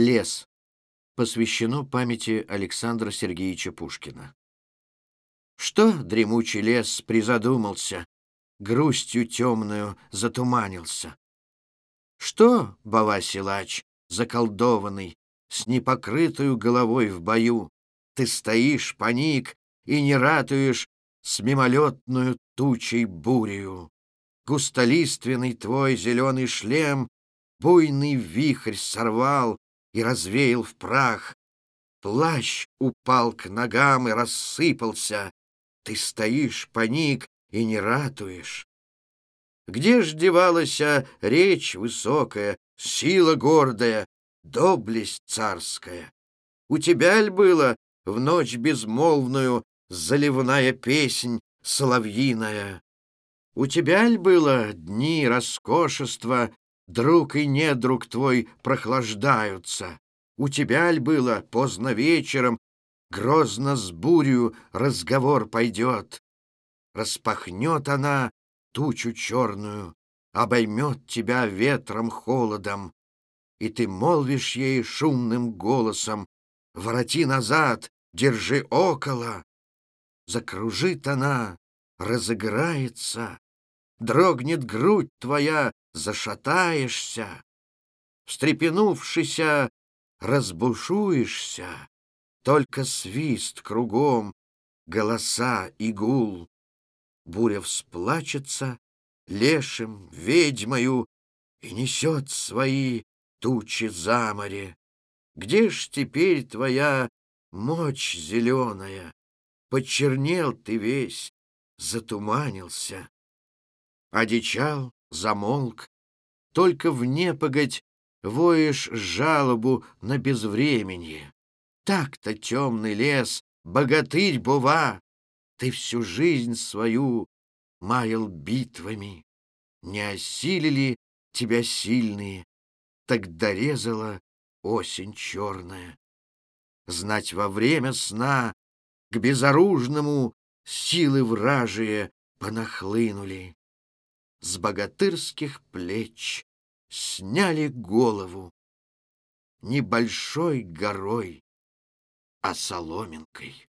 Лес. Посвящено памяти Александра Сергеевича Пушкина. Что дремучий лес призадумался, грустью темную затуманился? Что, Бава-силач, заколдованный, с непокрытую головой в бою, ты стоишь, паник, и не ратуешь с мимолетную тучей бурею? Густолиственный твой зеленый шлем буйный вихрь сорвал и развеял в прах. Плащ упал к ногам и рассыпался. Ты стоишь, паник, и не ратуешь. Где ж девалась речь высокая, сила гордая, доблесть царская? У тебя ль было в ночь безмолвную заливная песнь соловьиная? У тебя ль было дни роскошества, друг и недруг твой прохлаждаются? У тебя ль было поздно вечером, грозно с бурью разговор пойдет? Распахнет она тучу черную, обоймет тебя ветром холодом, и ты молвишь ей шумным голосом «Вороти назад, держи около!» Закружит она, разыграется, дрогнет грудь твоя, зашатаешься, встрепенувшися, разбушуешься, только свист кругом, голоса и гул. Буря всплачется лешим, ведьмою и несет свои тучи за море. Где ж теперь твоя мощь зеленая? Почернел ты весь, затуманился. Одичал, замолк, только в непогодь воешь жалобу на безвременье. Так-то темный лес, богатырь бува, ты всю жизнь свою маял битвами. Не осилили тебя сильные, так дорезала осень черная. Знать во время сна к безоружному силы вражие понахлынули. С богатырских плеч сняли голову небольшой горой, а соломинкой.